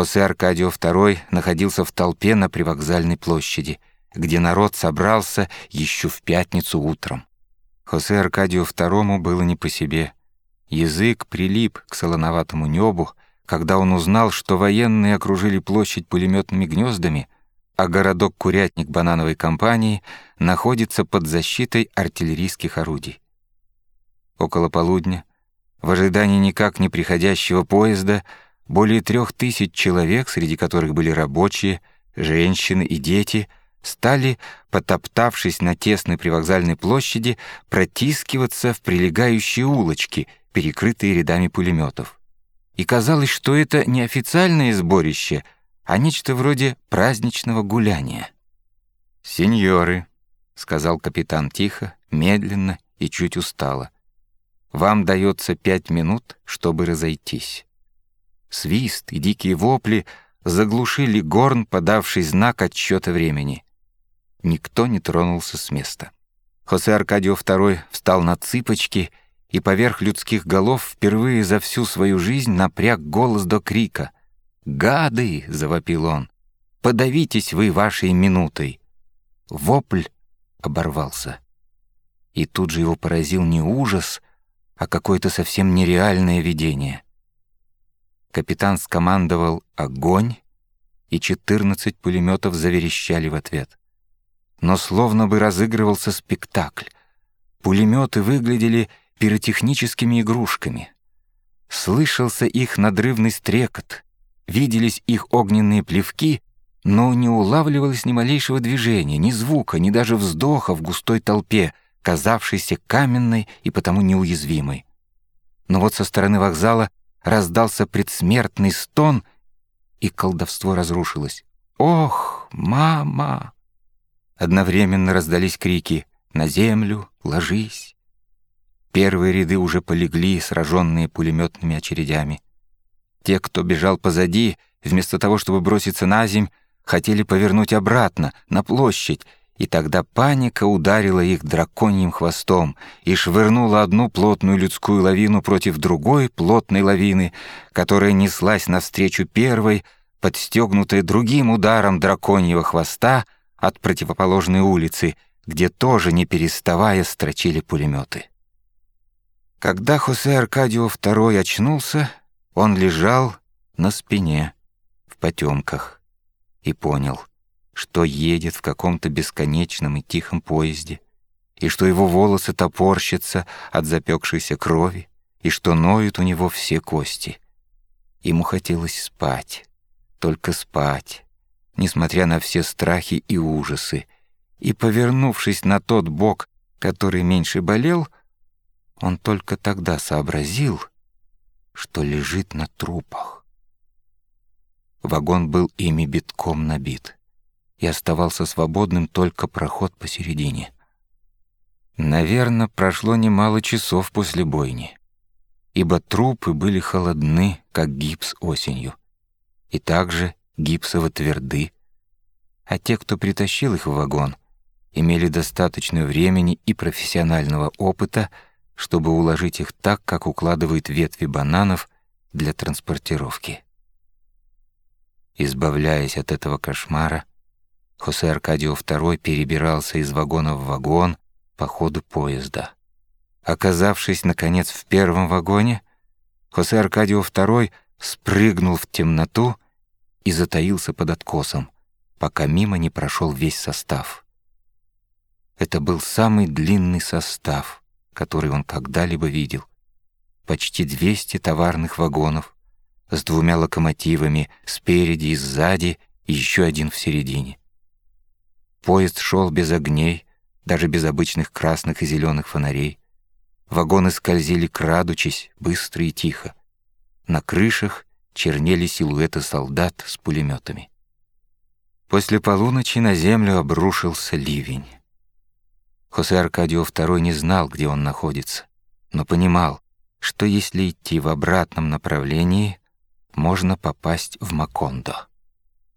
Хосе Аркадио II находился в толпе на привокзальной площади, где народ собрался еще в пятницу утром. Хосе Аркадио II было не по себе. Язык прилип к солоноватому небу, когда он узнал, что военные окружили площадь пулеметными гнездами, а городок-курятник банановой компании находится под защитой артиллерийских орудий. Около полудня, в ожидании никак не приходящего поезда, более трех тысяч человек, среди которых были рабочие, женщины и дети, стали, потоптавшись на тесной привокзальной площади, протискиваться в прилегающие улочки, перекрытые рядами пулеметов. И казалось, что это не официальное сборище, а нечто вроде праздничного гуляния. «Сеньоры», — сказал капитан тихо, медленно и чуть устало, — «вам дается пять минут, чтобы разойтись». Свист и дикие вопли заглушили горн, подавший знак отсчета времени. Никто не тронулся с места. Хосе Аркадио II встал на цыпочки и поверх людских голов впервые за всю свою жизнь напряг голос до крика. «Гады!» — завопил он. «Подавитесь вы вашей минутой!» Вопль оборвался. И тут же его поразил не ужас, а какое-то совсем нереальное видение — Капитан скомандовал «Огонь!» и 14 пулеметов заверещали в ответ. Но словно бы разыгрывался спектакль. Пулеметы выглядели пиротехническими игрушками. Слышался их надрывный стрекот, виделись их огненные плевки, но не улавливалось ни малейшего движения, ни звука, ни даже вздоха в густой толпе, казавшейся каменной и потому неуязвимой. Но вот со стороны вокзала раздался предсмертный стон, и колдовство разрушилось. «Ох, мама!» Одновременно раздались крики «На землю! Ложись!» Первые ряды уже полегли, сраженные пулеметными очередями. Те, кто бежал позади, вместо того, чтобы броситься на земь, хотели повернуть обратно, на площадь, и тогда паника ударила их драконьим хвостом и швырнула одну плотную людскую лавину против другой плотной лавины, которая неслась навстречу первой, подстегнутая другим ударом драконьего хвоста от противоположной улицы, где тоже, не переставая, строчили пулеметы. Когда Хосе Аркадио II очнулся, он лежал на спине, в потемках, и понял — что едет в каком-то бесконечном и тихом поезде, и что его волосы топорщатся от запекшейся крови, и что ноют у него все кости. Ему хотелось спать, только спать, несмотря на все страхи и ужасы, и, повернувшись на тот бок, который меньше болел, он только тогда сообразил, что лежит на трупах. Вагон был ими битком набит и оставался свободным только проход посередине. Наверное, прошло немало часов после бойни, ибо трупы были холодны, как гипс осенью, и также гипсово тверды, а те, кто притащил их в вагон, имели достаточно времени и профессионального опыта, чтобы уложить их так, как укладывают ветви бананов для транспортировки. Избавляясь от этого кошмара, Хосе Аркадио II перебирался из вагона в вагон по ходу поезда. Оказавшись, наконец, в первом вагоне, Хосе Аркадио II спрыгнул в темноту и затаился под откосом, пока мимо не прошел весь состав. Это был самый длинный состав, который он когда-либо видел. Почти 200 товарных вагонов с двумя локомотивами спереди и сзади и еще один в середине. Поезд шел без огней, даже без обычных красных и зеленых фонарей. Вагоны скользили, крадучись, быстро и тихо. На крышах чернели силуэты солдат с пулеметами. После полуночи на землю обрушился ливень. Хосе Аркадио II не знал, где он находится, но понимал, что если идти в обратном направлении, можно попасть в Макондо.